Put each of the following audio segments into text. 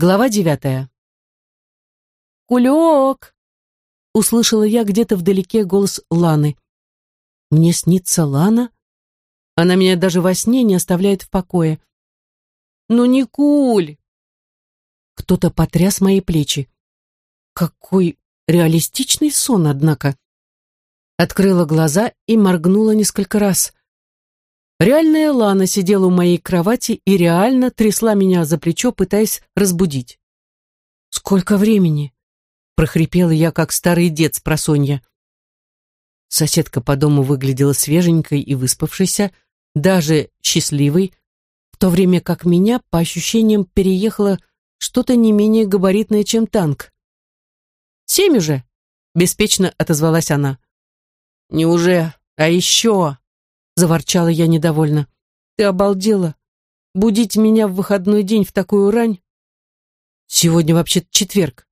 Глава девятая. «Кулек!» — услышала я где-то вдалеке голос Ланы. «Мне снится Лана? Она меня даже во сне не оставляет в покое». «Ну не куль!» Кто-то потряс мои плечи. Какой реалистичный сон, однако. Открыла глаза и моргнула несколько раз. Реальная Лана сидела у моей кровати и реально трясла меня за плечо, пытаясь разбудить. «Сколько времени?» — прохрипела я, как старый дед с просонья. Соседка по дому выглядела свеженькой и выспавшейся, даже счастливой, в то время как меня, по ощущениям, переехало что-то не менее габаритное, чем танк. «Семь уже!» — беспечно отозвалась она. «Не уже, а еще!» Заворчала я недовольно. Ты обалдела? Будить меня в выходной день в такую рань? Сегодня вообще четверг.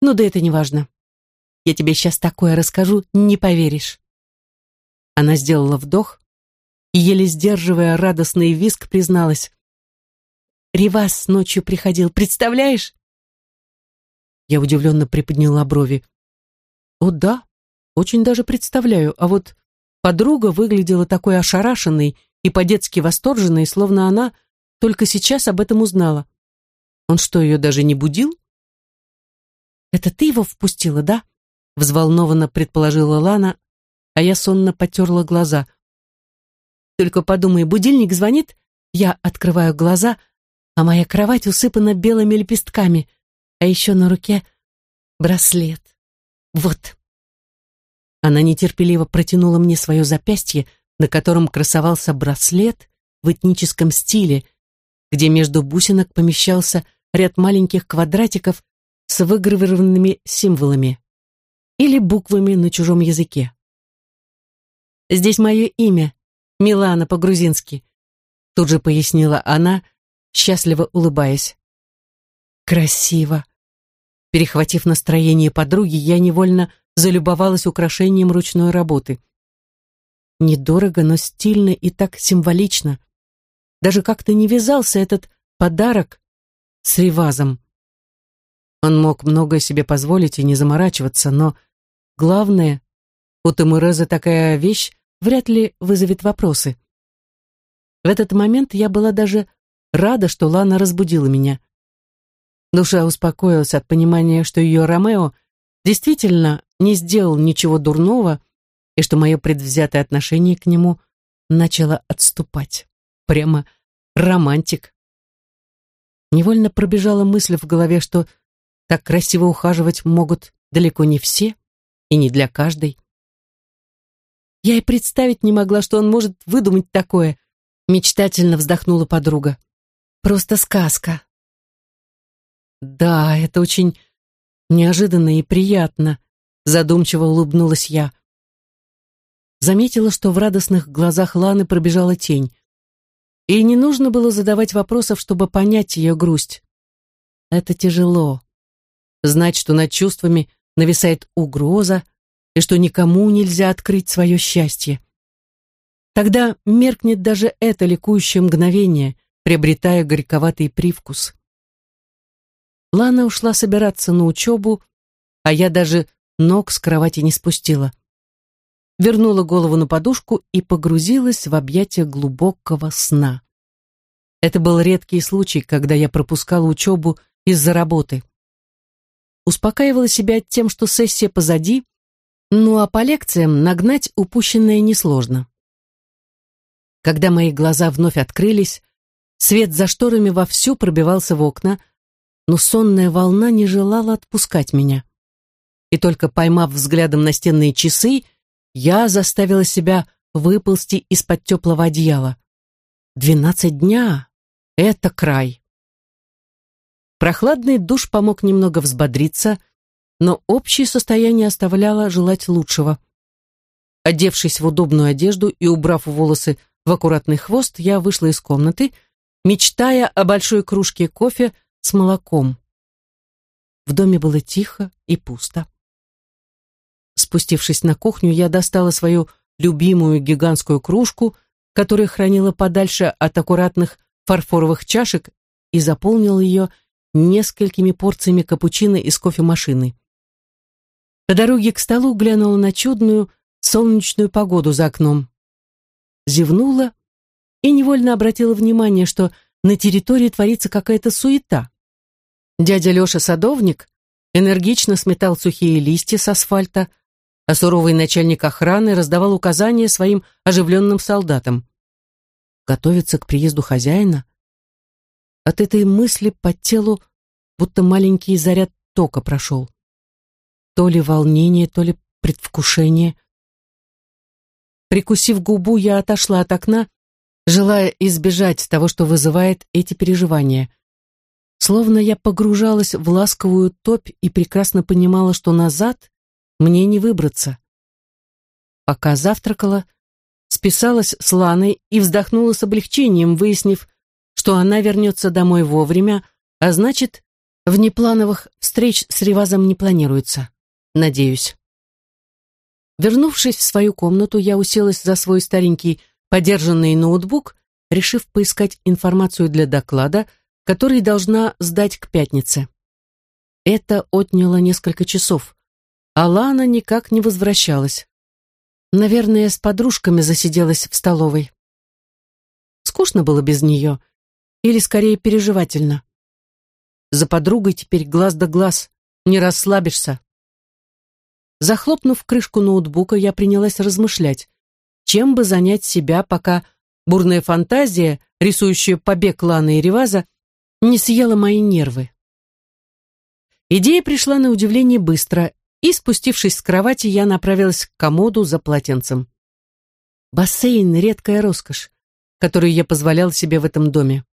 Ну да это не важно. Я тебе сейчас такое расскажу, не поверишь. Она сделала вдох и, еле сдерживая радостный виск, призналась. Ривас ночью приходил, представляешь? Я удивленно приподняла брови. О да, очень даже представляю, а вот Подруга выглядела такой ошарашенной и по-детски восторженной, словно она только сейчас об этом узнала. Он что, ее даже не будил? «Это ты его впустила, да?» взволнованно предположила Лана, а я сонно потерла глаза. «Только подумай, будильник звонит, я открываю глаза, а моя кровать усыпана белыми лепестками, а еще на руке браслет. Вот, она нетерпеливо протянула мне свое запястье, на котором красовался браслет в этническом стиле, где между бусинок помещался ряд маленьких квадратиков с выгравированными символами или буквами на чужом языке. «Здесь мое имя, Милана по-грузински», тут же пояснила она, счастливо улыбаясь. «Красиво!» Перехватив настроение подруги, я невольно залюбовалась украшением ручной работы. Недорого, но стильно и так символично. Даже как-то не вязался этот подарок с ревазом. Он мог многое себе позволить и не заморачиваться, но главное, у Тамуреза такая вещь вряд ли вызовет вопросы. В этот момент я была даже рада, что Лана разбудила меня. Душа успокоилась от понимания, что ее Ромео действительно не сделал ничего дурного и что мое предвзятое отношение к нему начало отступать. Прямо романтик. Невольно пробежала мысль в голове, что так красиво ухаживать могут далеко не все и не для каждой. Я и представить не могла, что он может выдумать такое, мечтательно вздохнула подруга. Просто сказка. Да, это очень неожиданно и приятно, задумчиво улыбнулась я. Заметила, что в радостных глазах Ланы пробежала тень. И не нужно было задавать вопросов, чтобы понять ее грусть. Это тяжело. Знать, что над чувствами нависает угроза, и что никому нельзя открыть свое счастье. Тогда меркнет даже это ликующее мгновение, приобретая горьковатый привкус. Лана ушла собираться на учебу, а я даже ног с кровати не спустила. Вернула голову на подушку и погрузилась в объятия глубокого сна. Это был редкий случай, когда я пропускала учебу из-за работы. Успокаивала себя тем, что сессия позади, ну а по лекциям нагнать упущенное несложно. Когда мои глаза вновь открылись, свет за шторами вовсю пробивался в окна, но сонная волна не желала отпускать меня и только поймав взглядом настенные часы, я заставила себя выползти из-под теплого одеяла. Двенадцать дня — это край. Прохладный душ помог немного взбодриться, но общее состояние оставляло желать лучшего. Одевшись в удобную одежду и убрав волосы в аккуратный хвост, я вышла из комнаты, мечтая о большой кружке кофе с молоком. В доме было тихо и пусто. Спустившись на кухню, я достала свою любимую гигантскую кружку, которую хранила подальше от аккуратных фарфоровых чашек, и заполнила ее несколькими порциями капучино из кофемашины. По дороге к столу глянула на чудную солнечную погоду за окном. Зевнула и невольно обратила внимание, что на территории творится какая-то суета. Дядя Леша Садовник энергично сметал сухие листья с асфальта, а суровый начальник охраны раздавал указания своим оживленным солдатам. Готовиться к приезду хозяина? От этой мысли по телу будто маленький заряд тока прошел. То ли волнение, то ли предвкушение. Прикусив губу, я отошла от окна, желая избежать того, что вызывает эти переживания. Словно я погружалась в ласковую топь и прекрасно понимала, что назад мне не выбраться. Пока завтракала, списалась с Ланой и вздохнула с облегчением, выяснив, что она вернется домой вовремя, а значит, внеплановых встреч с Ревазом не планируется. Надеюсь. Вернувшись в свою комнату, я уселась за свой старенький подержанный ноутбук, решив поискать информацию для доклада, который должна сдать к пятнице. Это отняло несколько часов, а Лана никак не возвращалась. Наверное, с подружками засиделась в столовой. Скучно было без нее, или скорее переживательно. За подругой теперь глаз да глаз, не расслабишься. Захлопнув крышку ноутбука, я принялась размышлять, чем бы занять себя, пока бурная фантазия, рисующая побег Ланы и Реваза, не съела мои нервы. Идея пришла на удивление быстро, и, спустившись с кровати, я направилась к комоду за полотенцем. Бассейн — редкая роскошь, которую я позволял себе в этом доме.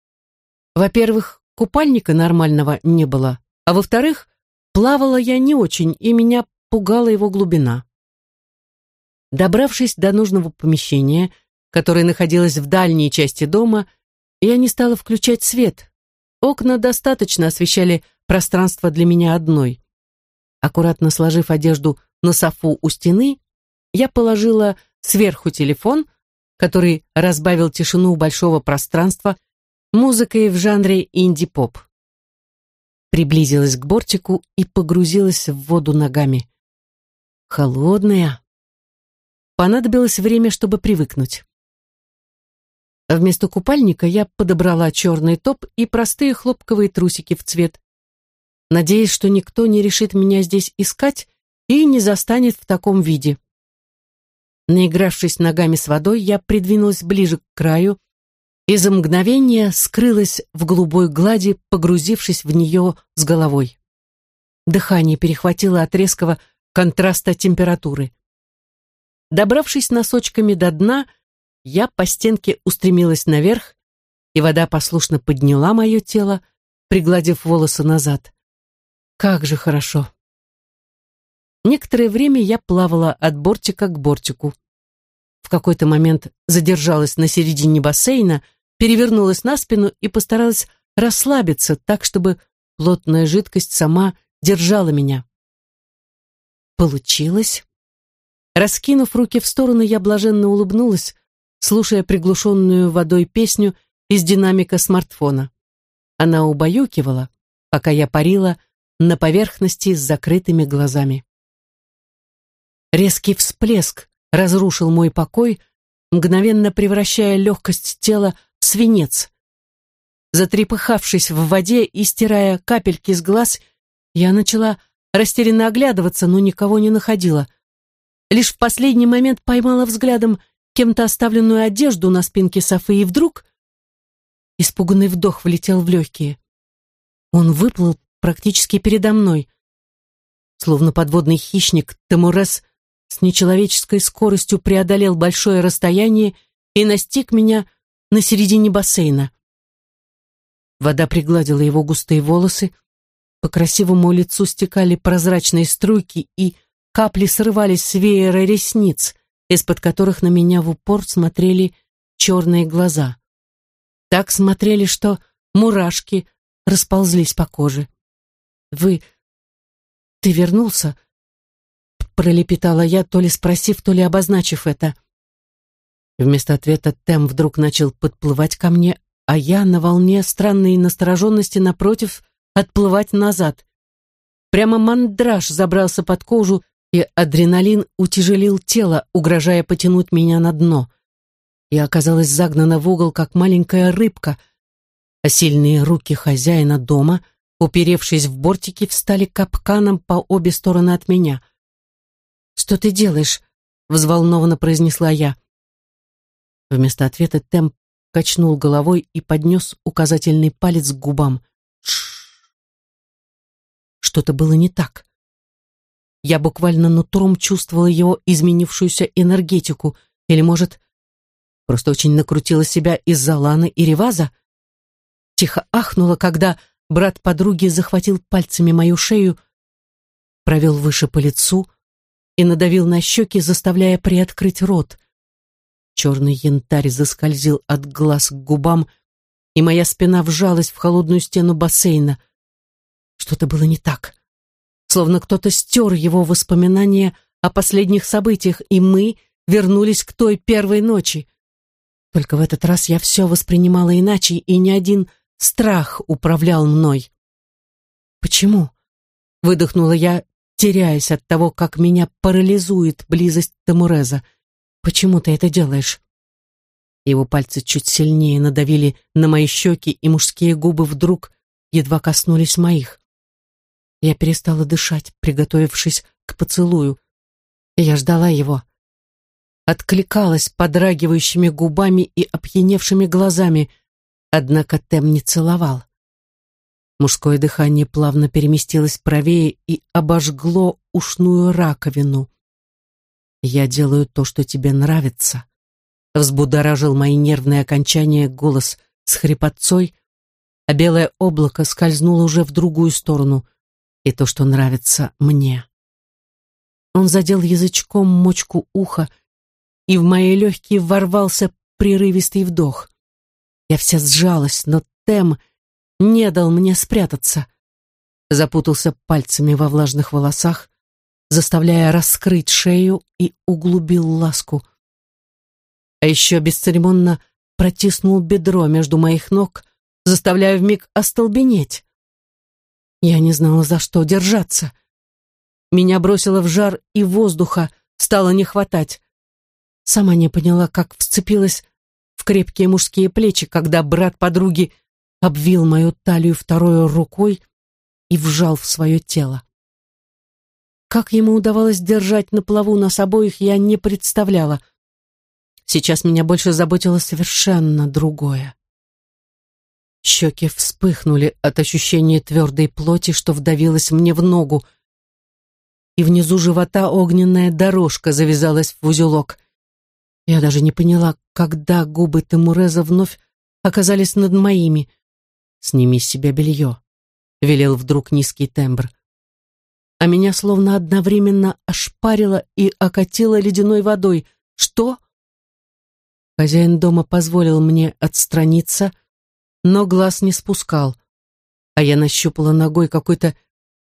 Во-первых, купальника нормального не было, а во-вторых, плавала я не очень, и меня пугала его глубина. Добравшись до нужного помещения, которое находилось в дальней части дома, я не стала включать свет. Окна достаточно освещали пространство для меня одной. Аккуратно сложив одежду на софу у стены, я положила сверху телефон, который разбавил тишину большого пространства музыкой в жанре инди-поп. Приблизилась к бортику и погрузилась в воду ногами. Холодная. Понадобилось время, чтобы привыкнуть. Вместо купальника я подобрала черный топ и простые хлопковые трусики в цвет, надеясь, что никто не решит меня здесь искать и не застанет в таком виде. Наигравшись ногами с водой, я придвинулась ближе к краю, и за мгновение скрылась в голубой глади, погрузившись в нее с головой. Дыхание перехватило от резкого контраста температуры. Добравшись носочками до дна, я по стенке устремилась наверх, и вода послушно подняла мое тело, пригладив волосы назад. Как же хорошо! Некоторое время я плавала от бортика к бортику в какой-то момент задержалась на середине бассейна, перевернулась на спину и постаралась расслабиться так, чтобы плотная жидкость сама держала меня. Получилось. Раскинув руки в стороны, я блаженно улыбнулась, слушая приглушенную водой песню из динамика смартфона. Она убаюкивала, пока я парила на поверхности с закрытыми глазами. Резкий всплеск разрушил мой покой, мгновенно превращая легкость тела в свинец. Затрепыхавшись в воде и стирая капельки с глаз, я начала растерянно оглядываться, но никого не находила. Лишь в последний момент поймала взглядом кем-то оставленную одежду на спинке софы, и вдруг испуганный вдох влетел в легкие. Он выплыл практически передо мной. Словно подводный хищник, Тамурес с нечеловеческой скоростью преодолел большое расстояние и настиг меня на середине бассейна. Вода пригладила его густые волосы, по красивому лицу стекали прозрачные струйки, и капли срывались с веера ресниц, из-под которых на меня в упор смотрели черные глаза. Так смотрели, что мурашки расползлись по коже. «Вы... ты вернулся?» пролепетала я, то ли спросив, то ли обозначив это. Вместо ответа Тем вдруг начал подплывать ко мне, а я на волне странной настороженности напротив отплывать назад. Прямо мандраж забрался под кожу, и адреналин утяжелил тело, угрожая потянуть меня на дно. Я оказалась загнана в угол, как маленькая рыбка, а сильные руки хозяина дома, уперевшись в бортики, встали капканом по обе стороны от меня. «Что ты делаешь?» — взволнованно произнесла я. Вместо ответа Темп качнул головой и поднес указательный палец к губам. Что-то было не так. Я буквально нутром чувствовала его изменившуюся энергетику, или, может, просто очень накрутила себя из-за Ланы и Реваза. Тихо ахнула, когда брат подруги захватил пальцами мою шею, провел выше по лицу и надавил на щеки, заставляя приоткрыть рот. Черный янтарь заскользил от глаз к губам, и моя спина вжалась в холодную стену бассейна. Что-то было не так словно кто-то стер его воспоминания о последних событиях, и мы вернулись к той первой ночи. Только в этот раз я все воспринимала иначе, и ни один страх управлял мной. «Почему?» — выдохнула я, теряясь от того, как меня парализует близость Тамуреза. «Почему ты это делаешь?» Его пальцы чуть сильнее надавили на мои щеки, и мужские губы вдруг едва коснулись моих. Я перестала дышать, приготовившись к поцелую. Я ждала его. Откликалась подрагивающими губами и опьяневшими глазами, однако Тем не целовал. Мужское дыхание плавно переместилось правее и обожгло ушную раковину. «Я делаю то, что тебе нравится», — взбудоражил мои нервные окончания голос с хрипотцой, а белое облако скользнуло уже в другую сторону, и то, что нравится мне. Он задел язычком мочку уха, и в мои легкие ворвался прерывистый вдох. Я вся сжалась, но Тем не дал мне спрятаться. Запутался пальцами во влажных волосах, заставляя раскрыть шею и углубил ласку. А еще бесцеремонно протиснул бедро между моих ног, заставляя вмиг остолбенеть. Я не знала, за что держаться. Меня бросило в жар, и воздуха стало не хватать. Сама не поняла, как вцепилась в крепкие мужские плечи, когда брат подруги обвил мою талию второй рукой и вжал в свое тело. Как ему удавалось держать на плаву нас обоих, я не представляла. Сейчас меня больше заботило совершенно другое. Щеки вспыхнули от ощущения твердой плоти, что вдавилась мне в ногу, и внизу живота огненная дорожка завязалась в узелок. Я даже не поняла, когда губы Тамуреза вновь оказались над моими. «Сними с себя белье», — велел вдруг низкий тембр. А меня словно одновременно ошпарило и окатило ледяной водой. «Что?» Хозяин дома позволил мне отстраниться, но глаз не спускал, а я нащупала ногой какой-то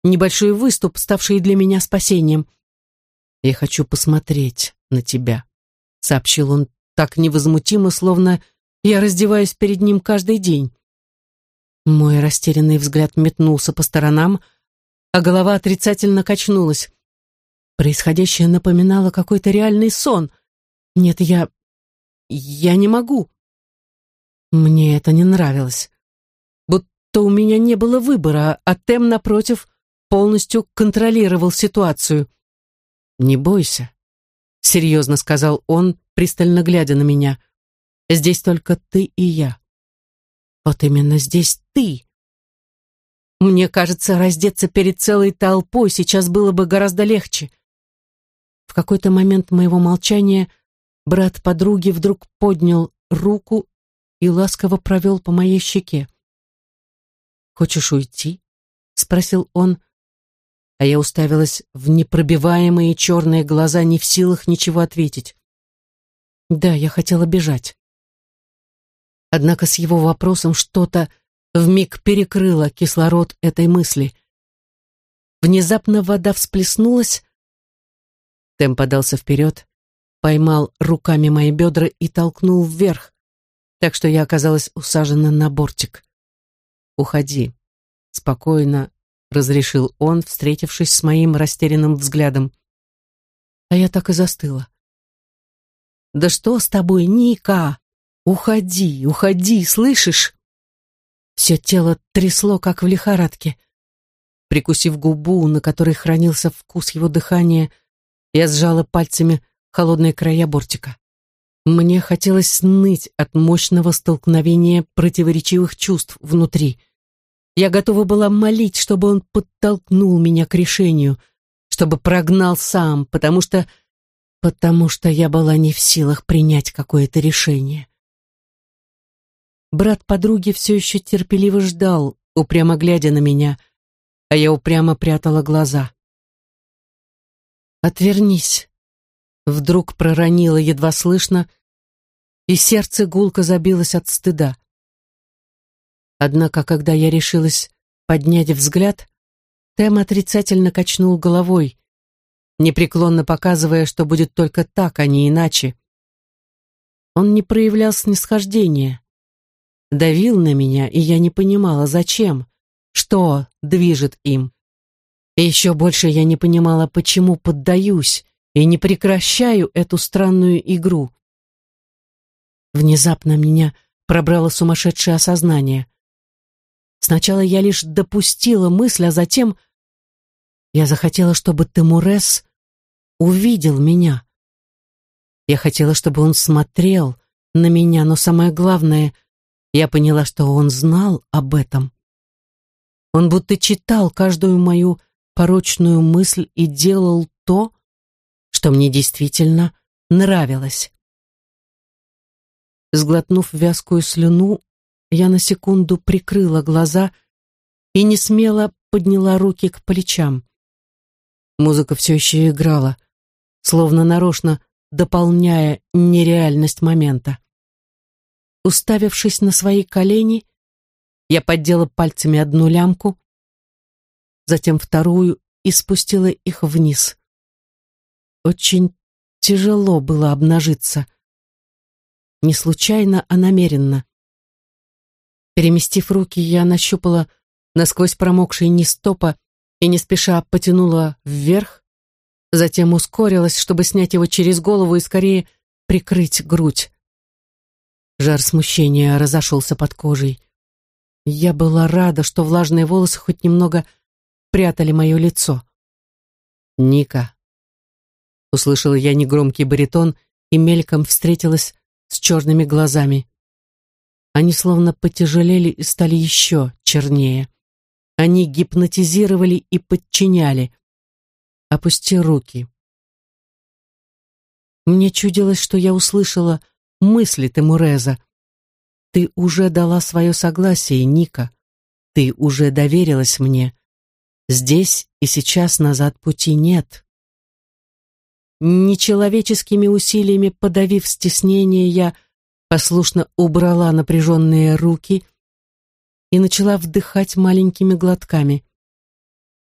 небольшой выступ, ставший для меня спасением. «Я хочу посмотреть на тебя», — сообщил он так невозмутимо, словно я раздеваюсь перед ним каждый день. Мой растерянный взгляд метнулся по сторонам, а голова отрицательно качнулась. Происходящее напоминало какой-то реальный сон. Нет, я... я не могу. Мне это не нравилось. Будто у меня не было выбора, а Тем, напротив, полностью контролировал ситуацию. «Не бойся», — серьезно сказал он, пристально глядя на меня. «Здесь только ты и я». «Вот именно здесь ты». Мне кажется, раздеться перед целой толпой сейчас было бы гораздо легче. В какой-то момент моего молчания брат подруги вдруг поднял руку и ласково провел по моей щеке. «Хочешь уйти?» — спросил он, а я уставилась в непробиваемые черные глаза, не в силах ничего ответить. Да, я хотела бежать. Однако с его вопросом что-то вмиг перекрыло кислород этой мысли. Внезапно вода всплеснулась, Тем подался вперед, поймал руками мои бедра и толкнул вверх, так что я оказалась усажена на бортик. «Уходи», спокойно разрешил он, встретившись с моим растерянным взглядом. А я так и застыла. «Да что с тобой, Ника? Уходи, уходи, слышишь?» Все тело трясло, как в лихорадке. Прикусив губу, на которой хранился вкус его дыхания, я сжала пальцами холодные края бортика. Мне хотелось ныть от мощного столкновения противоречивых чувств внутри. Я готова была молить, чтобы он подтолкнул меня к решению, чтобы прогнал сам, потому что... потому что я была не в силах принять какое-то решение. Брат подруги все еще терпеливо ждал, упрямо глядя на меня, а я упрямо прятала глаза. «Отвернись!» Вдруг проронила едва слышно, и сердце гулко забилось от стыда. Однако, когда я решилась поднять взгляд, Тем отрицательно качнул головой, непреклонно показывая, что будет только так, а не иначе. Он не проявлял снисхождения, давил на меня, и я не понимала, зачем, что движет им. И еще больше я не понимала, почему поддаюсь и не прекращаю эту странную игру. Внезапно меня пробрало сумасшедшее осознание. Сначала я лишь допустила мысль, а затем я захотела, чтобы Тимурес увидел меня. Я хотела, чтобы он смотрел на меня, но самое главное, я поняла, что он знал об этом. Он будто читал каждую мою порочную мысль и делал то, что мне действительно нравилось. Сглотнув вязкую слюну, я на секунду прикрыла глаза и не смело подняла руки к плечам. Музыка все еще играла, словно нарочно дополняя нереальность момента. Уставившись на свои колени, я поддела пальцами одну лямку, затем вторую и спустила их вниз. Очень тяжело было обнажиться. Не случайно, а намеренно. Переместив руки, я нащупала насквозь промокший низ топа и не спеша потянула вверх, затем ускорилась, чтобы снять его через голову и скорее прикрыть грудь. Жар смущения разошелся под кожей. Я была рада, что влажные волосы хоть немного прятали мое лицо. «Ника», — услышала я негромкий баритон и мельком встретилась с черными глазами. Они словно потяжелели и стали еще чернее. Они гипнотизировали и подчиняли. Опусти руки. Мне чудилось, что я услышала мысли Темуреза. Ты уже дала свое согласие, Ника. Ты уже доверилась мне. Здесь и сейчас назад пути нет. Нечеловеческими усилиями подавив стеснение, я послушно убрала напряженные руки и начала вдыхать маленькими глотками.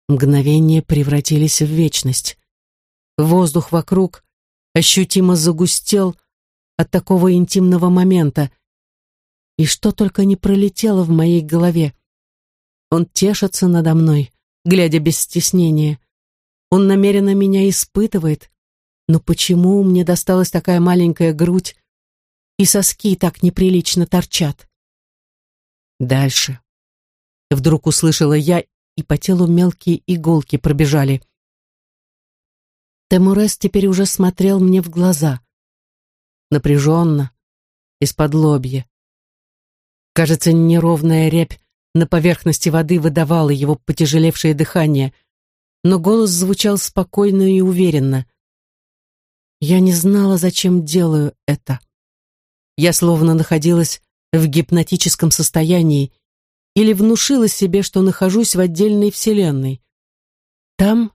Мгновения превратились в вечность. Воздух вокруг ощутимо загустел от такого интимного момента, и что только не пролетело в моей голове. Он тешится надо мной, глядя без стеснения. Он намеренно меня испытывает, но почему мне досталась такая маленькая грудь, и соски так неприлично торчат. Дальше. Вдруг услышала я, и по телу мелкие иголки пробежали. Темурес теперь уже смотрел мне в глаза. Напряженно, из-под лобья. Кажется, неровная рябь на поверхности воды выдавала его потяжелевшее дыхание, но голос звучал спокойно и уверенно. Я не знала, зачем делаю это. Я словно находилась в гипнотическом состоянии или внушила себе, что нахожусь в отдельной вселенной. Там,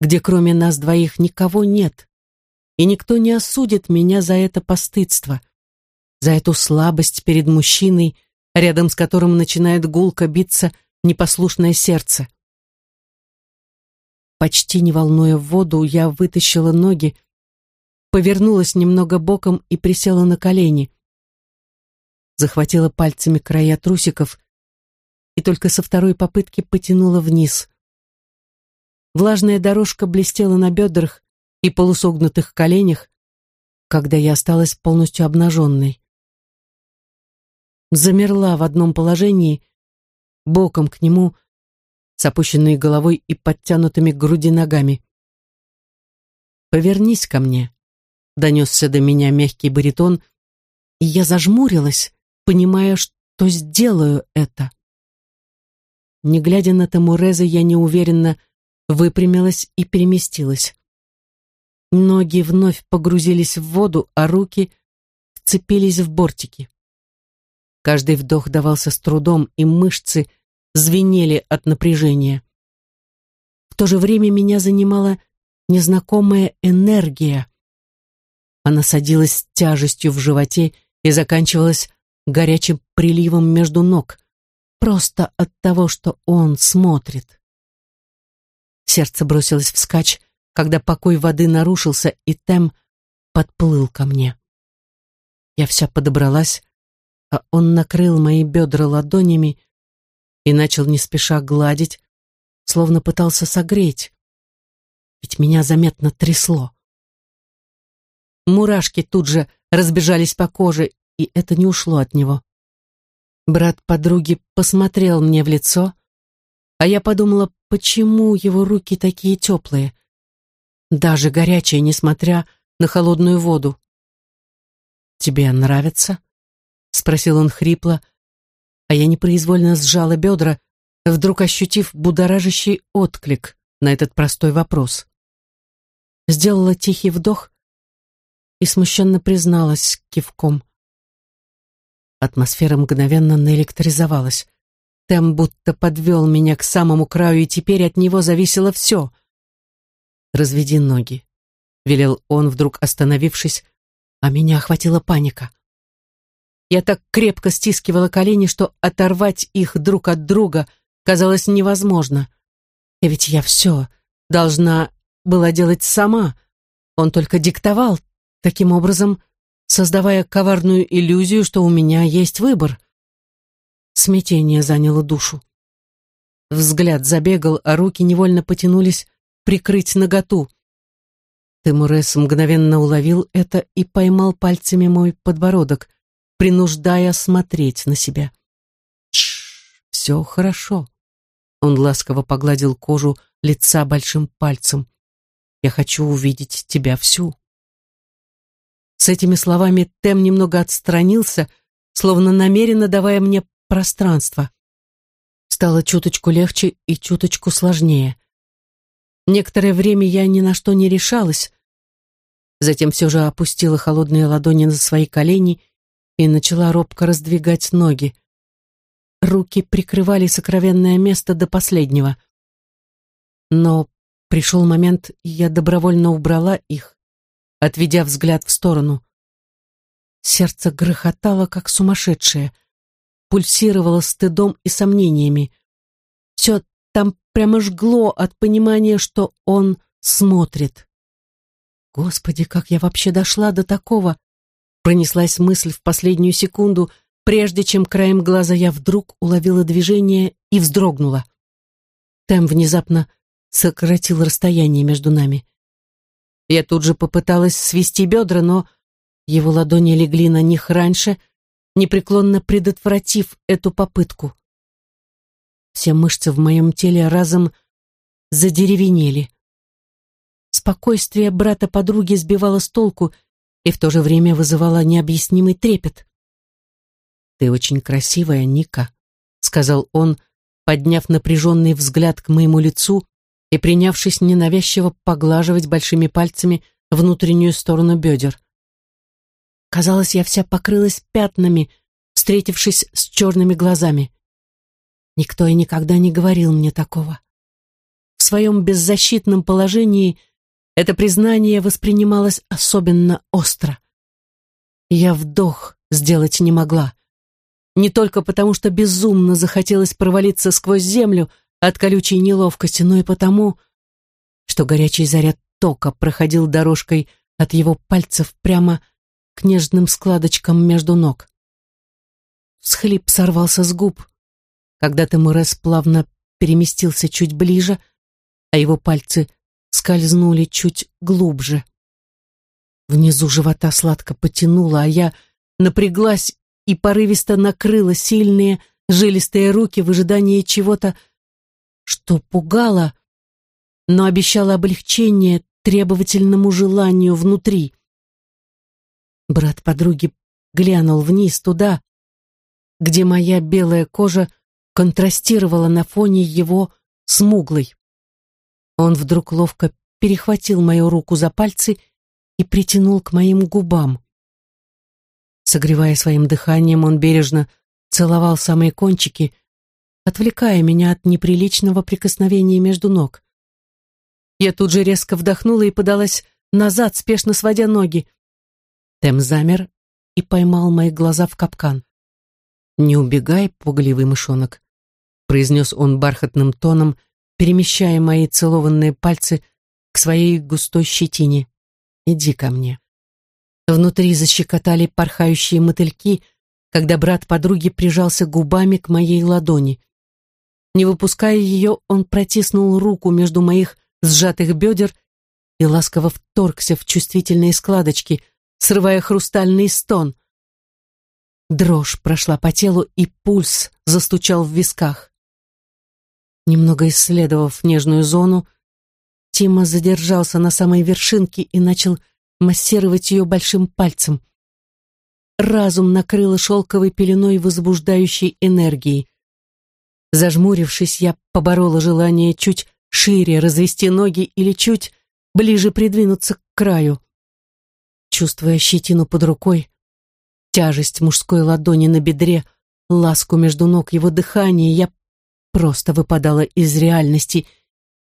где кроме нас двоих никого нет, и никто не осудит меня за это постыдство, за эту слабость перед мужчиной, рядом с которым начинает гулко биться непослушное сердце. Почти не волнуя воду, я вытащила ноги повернулась немного боком и присела на колени. Захватила пальцами края трусиков и только со второй попытки потянула вниз. Влажная дорожка блестела на бедрах и полусогнутых коленях, когда я осталась полностью обнаженной. Замерла в одном положении, боком к нему, с опущенной головой и подтянутыми к груди ногами. «Повернись ко мне», — донесся до меня мягкий баритон, и я зажмурилась, понимая, что сделаю это. Не глядя на Тамуреза, я неуверенно выпрямилась и переместилась. Ноги вновь погрузились в воду, а руки вцепились в бортики. Каждый вдох давался с трудом, и мышцы звенели от напряжения. В то же время меня занимала незнакомая энергия. Она садилась тяжестью в животе и заканчивалась горячим приливом между ног, просто от того, что он смотрит. Сердце бросилось вскачь, когда покой воды нарушился, и Тем подплыл ко мне. Я вся подобралась, а он накрыл мои бедра ладонями и начал не спеша гладить, словно пытался согреть, ведь меня заметно трясло. Мурашки тут же разбежались по коже, и это не ушло от него. Брат подруги посмотрел мне в лицо, а я подумала, почему его руки такие теплые даже горячая, несмотря на холодную воду. «Тебе нравится?» — спросил он хрипло, а я непроизвольно сжала бедра, вдруг ощутив будоражащий отклик на этот простой вопрос. Сделала тихий вдох и смущенно призналась кивком. Атмосфера мгновенно наэлектризовалась. Тем будто подвел меня к самому краю, и теперь от него зависело все — разведи ноги», — велел он, вдруг остановившись, а меня охватила паника. Я так крепко стискивала колени, что оторвать их друг от друга казалось невозможно. И ведь я все должна была делать сама. Он только диктовал, таким образом создавая коварную иллюзию, что у меня есть выбор. Смятение заняло душу. Взгляд забегал, а руки невольно потянулись прикрыть наготу. Темурес мгновенно уловил это и поймал пальцами мой подбородок, принуждая смотреть на себя. Тш, все хорошо. Он ласково погладил кожу лица большим пальцем. Я хочу увидеть тебя всю. С этими словами Тем немного отстранился, словно намеренно давая мне пространство. Стало чуточку легче и чуточку сложнее. Некоторое время я ни на что не решалась, затем все же опустила холодные ладони на свои колени и начала робко раздвигать ноги. Руки прикрывали сокровенное место до последнего. Но пришел момент, и я добровольно убрала их, отведя взгляд в сторону. Сердце грохотало, как сумасшедшее, пульсировало стыдом и сомнениями. Все там прямо жгло от понимания, что он смотрит. Господи, как я вообще дошла до такого? Пронеслась мысль в последнюю секунду, прежде чем краем глаза я вдруг уловила движение и вздрогнула. Тем внезапно сократил расстояние между нами. Я тут же попыталась свести бедра, но его ладони легли на них раньше, непреклонно предотвратив эту попытку. Все мышцы в моем теле разом задеревенели. Спокойствие брата-подруги сбивало с толку и в то же время вызывало необъяснимый трепет. «Ты очень красивая, Ника», — сказал он, подняв напряженный взгляд к моему лицу и принявшись ненавязчиво поглаживать большими пальцами внутреннюю сторону бедер. Казалось, я вся покрылась пятнами, встретившись с черными глазами. Никто и никогда не говорил мне такого. В своем беззащитном положении это признание воспринималось особенно остро. Я вдох сделать не могла. Не только потому, что безумно захотелось провалиться сквозь землю от колючей неловкости, но и потому, что горячий заряд тока проходил дорожкой от его пальцев прямо к нежным складочкам между ног. Схлип сорвался с губ, когда Тамурес плавно переместился чуть ближе, а его пальцы скользнули чуть глубже. Внизу живота сладко потянуло, а я напряглась и порывисто накрыла сильные жилистые руки в ожидании чего-то, что пугало, но обещало облегчение требовательному желанию внутри. Брат подруги глянул вниз туда, где моя белая кожа контрастировала на фоне его смуглой. Он вдруг ловко перехватил мою руку за пальцы и притянул к моим губам. Согревая своим дыханием, он бережно целовал самые кончики, отвлекая меня от неприличного прикосновения между ног. Я тут же резко вдохнула и подалась назад, спешно сводя ноги. Тем замер и поймал мои глаза в капкан. «Не убегай, пугливый мышонок», — произнес он бархатным тоном, перемещая мои целованные пальцы к своей густой щетине. «Иди ко мне». Внутри защекотали порхающие мотыльки, когда брат подруги прижался губами к моей ладони. Не выпуская ее, он протиснул руку между моих сжатых бедер и ласково вторгся в чувствительные складочки, срывая хрустальный стон. Дрожь прошла по телу, и пульс застучал в висках. Немного исследовав нежную зону, Тима задержался на самой вершинке и начал массировать ее большим пальцем. Разум накрыло шелковой пеленой возбуждающей энергии. Зажмурившись, я поборола желание чуть шире развести ноги или чуть ближе придвинуться к краю. Чувствуя щетину под рукой, тяжесть мужской ладони на бедре, ласку между ног, его дыхание, я просто выпадала из реальности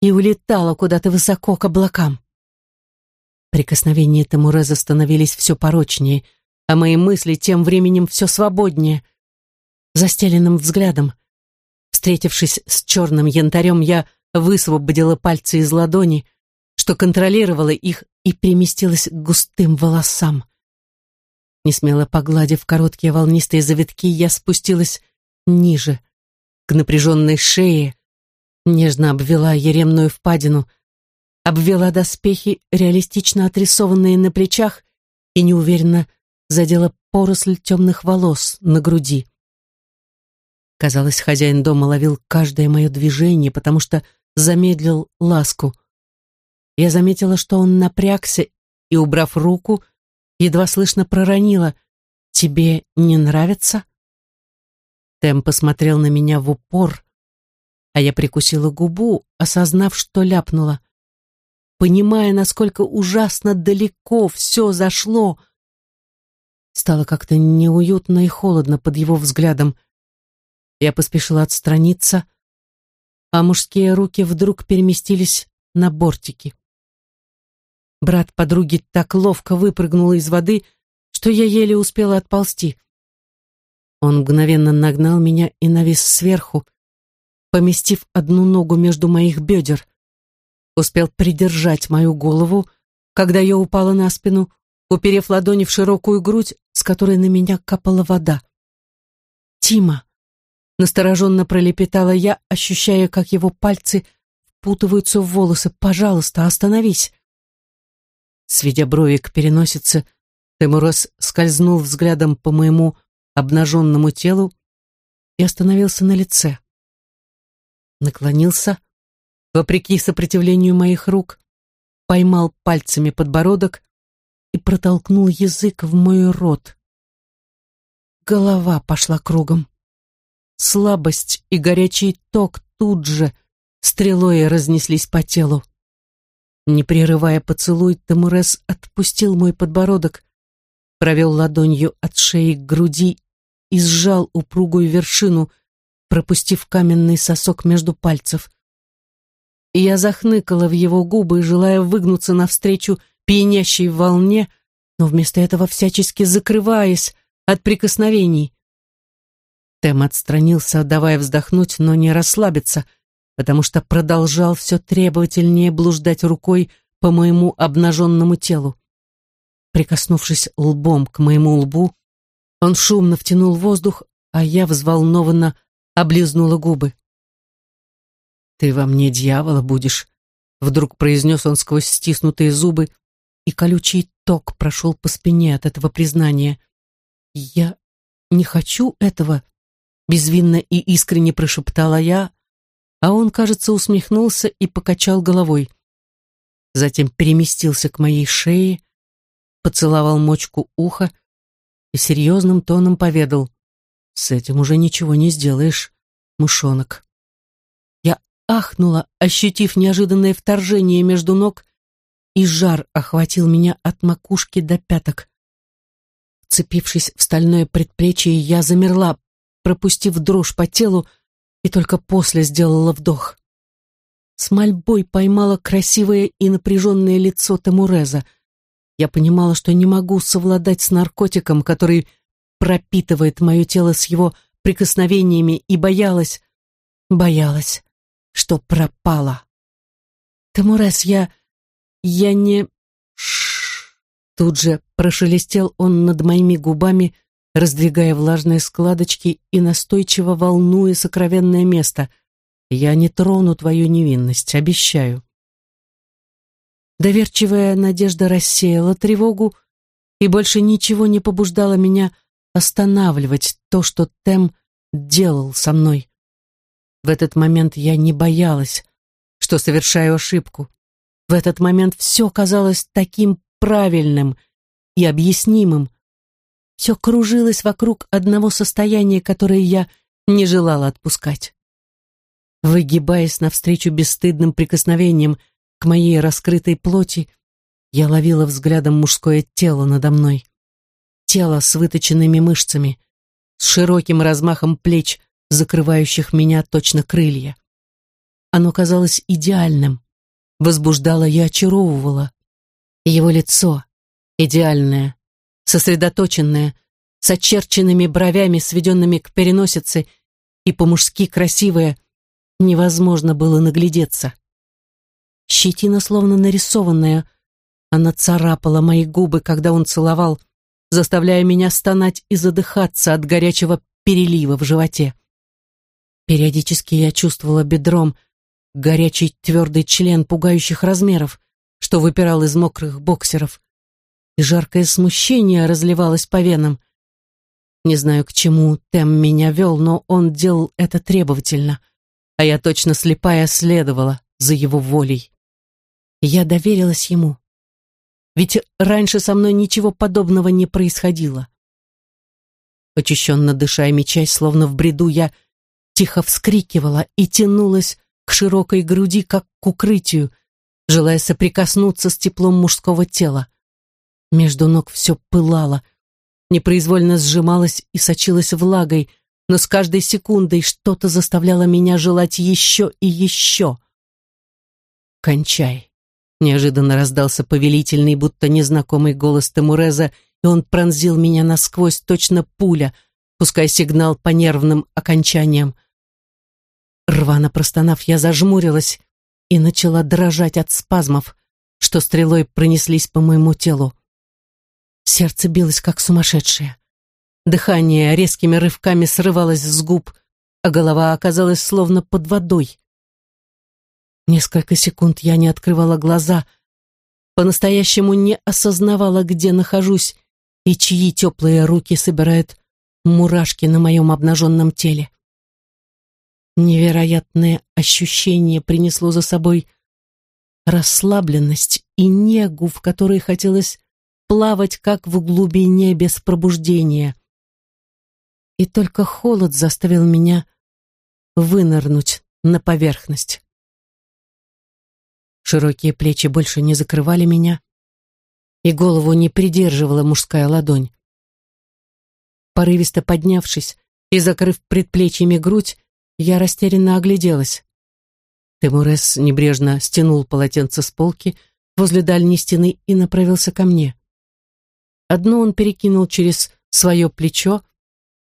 и улетала куда-то высоко к облакам. Прикосновения Тамуреза становились все порочнее, а мои мысли тем временем все свободнее. Застеленным взглядом, встретившись с черным янтарем, я высвободила пальцы из ладони, что контролировала их и переместилась к густым волосам. Несмело погладив короткие волнистые завитки, я спустилась ниже, к напряженной шее, нежно обвела еремную впадину, обвела доспехи, реалистично отрисованные на плечах, и неуверенно задела поросль темных волос на груди. Казалось, хозяин дома ловил каждое мое движение, потому что замедлил ласку. Я заметила, что он напрягся и, убрав руку, едва слышно проронила «Тебе не нравится?» Тем посмотрел на меня в упор, а я прикусила губу, осознав, что ляпнула. Понимая, насколько ужасно далеко все зашло, стало как-то неуютно и холодно под его взглядом. Я поспешила отстраниться, а мужские руки вдруг переместились на бортики. Брат подруги так ловко выпрыгнул из воды, что я еле успела отползти. Он мгновенно нагнал меня и навис сверху, поместив одну ногу между моих бедер. Успел придержать мою голову, когда я упала на спину, уперев ладони в широкую грудь, с которой на меня капала вода. «Тима!» Настороженно пролепетала я, ощущая, как его пальцы впутываются в волосы. «Пожалуйста, остановись!» Сведя брови к переносице, Темурос скользнул взглядом по моему обнаженному телу и остановился на лице. Наклонился, вопреки сопротивлению моих рук, поймал пальцами подбородок и протолкнул язык в мой рот. Голова пошла кругом. Слабость и горячий ток тут же стрелой разнеслись по телу. Не прерывая поцелуй, Тамурес отпустил мой подбородок, провел ладонью от шеи к груди и сжал упругую вершину, пропустив каменный сосок между пальцев. И я захныкала в его губы, желая выгнуться навстречу пьянящей волне, но вместо этого всячески закрываясь от прикосновений. Тем отстранился, давая вздохнуть, но не расслабиться, потому что продолжал все требовательнее блуждать рукой по моему обнаженному телу. Прикоснувшись лбом к моему лбу, он шумно втянул воздух, а я взволнованно облизнула губы. «Ты во мне дьявола будешь», — вдруг произнес он сквозь стиснутые зубы, и колючий ток прошел по спине от этого признания. «Я не хочу этого», — безвинно и искренне прошептала я, а он, кажется, усмехнулся и покачал головой. Затем переместился к моей шее, поцеловал мочку уха и серьезным тоном поведал, «С этим уже ничего не сделаешь, мышонок». Я ахнула, ощутив неожиданное вторжение между ног, и жар охватил меня от макушки до пяток. Цепившись в стальное предплечье, я замерла, пропустив дрожь по телу, и только после сделала вдох. С мольбой поймала красивое и напряженное лицо Тамуреза. Я понимала, что не могу совладать с наркотиком, который пропитывает мое тело с его прикосновениями, и боялась, боялась, что пропала. Тамурез, я... я не... Шш. Тут же прошелестел он над моими губами, раздвигая влажные складочки и настойчиво волнуя сокровенное место. Я не трону твою невинность, обещаю. Доверчивая надежда рассеяла тревогу, и больше ничего не побуждало меня останавливать то, что Тем делал со мной. В этот момент я не боялась, что совершаю ошибку. В этот момент все казалось таким правильным и объяснимым. Все кружилось вокруг одного состояния, которое я не желала отпускать. Выгибаясь навстречу бесстыдным прикосновениям к моей раскрытой плоти, я ловила взглядом мужское тело надо мной тело с выточенными мышцами, с широким размахом плеч, закрывающих меня точно крылья. Оно казалось идеальным, возбуждало и очаровывало. Его лицо, идеальное, сосредоточенное, с очерченными бровями, сведенными к переносице, и по-мужски красивое, невозможно было наглядеться. Щетина, словно нарисованная, она царапала мои губы, когда он целовал, заставляя меня стонать и задыхаться от горячего перелива в животе. Периодически я чувствовала бедром горячий твердый член пугающих размеров, что выпирал из мокрых боксеров, и жаркое смущение разливалось по венам. Не знаю, к чему Тем меня вел, но он делал это требовательно, а я точно слепая следовала за его волей. Я доверилась ему, ведь раньше со мной ничего подобного не происходило. Очищенно дыша и мечась, словно в бреду, я тихо вскрикивала и тянулась к широкой груди, как к укрытию, желая соприкоснуться с теплом мужского тела. Между ног все пылало, непроизвольно сжималось и сочилось влагой, но с каждой секундой что-то заставляло меня желать еще и еще. «Кончай», Неожиданно раздался повелительный, будто незнакомый голос Тамуреза, и он пронзил меня насквозь, точно пуля, пуская сигнал по нервным окончаниям. Рвано простонав, я зажмурилась и начала дрожать от спазмов, что стрелой пронеслись по моему телу. Сердце билось, как сумасшедшее. Дыхание резкими рывками срывалось с губ, а голова оказалась словно под водой. Несколько секунд я не открывала глаза, по-настоящему не осознавала, где нахожусь и чьи теплые руки собирают мурашки на моем обнаженном теле. Невероятное ощущение принесло за собой расслабленность и негу, в которой хотелось плавать, как в глубине без пробуждения. И только холод заставил меня вынырнуть на поверхность. Широкие плечи больше не закрывали меня, и голову не придерживала мужская ладонь. Порывисто поднявшись и закрыв предплечьями грудь, я растерянно огляделась. Темурес небрежно стянул полотенце с полки возле дальней стены и направился ко мне. Одно он перекинул через свое плечо,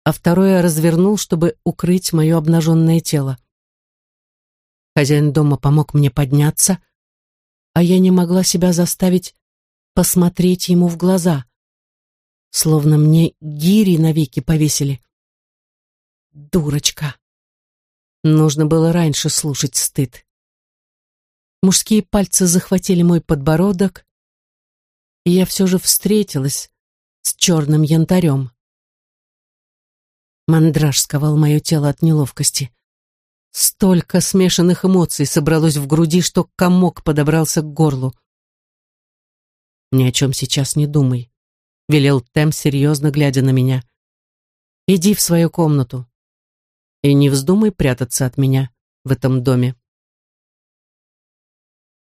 а второе развернул, чтобы укрыть мое обнаженное тело. Хозяин дома помог мне подняться, а я не могла себя заставить посмотреть ему в глаза, словно мне гири навеки повесили. Дурочка. Нужно было раньше слушать стыд. Мужские пальцы захватили мой подбородок, и я все же встретилась с черным янтарем. Мандраж сковал мое тело от неловкости. Столько смешанных эмоций собралось в груди, что комок подобрался к горлу. «Ни о чем сейчас не думай», — велел Тем, серьезно глядя на меня. «Иди в свою комнату и не вздумай прятаться от меня в этом доме».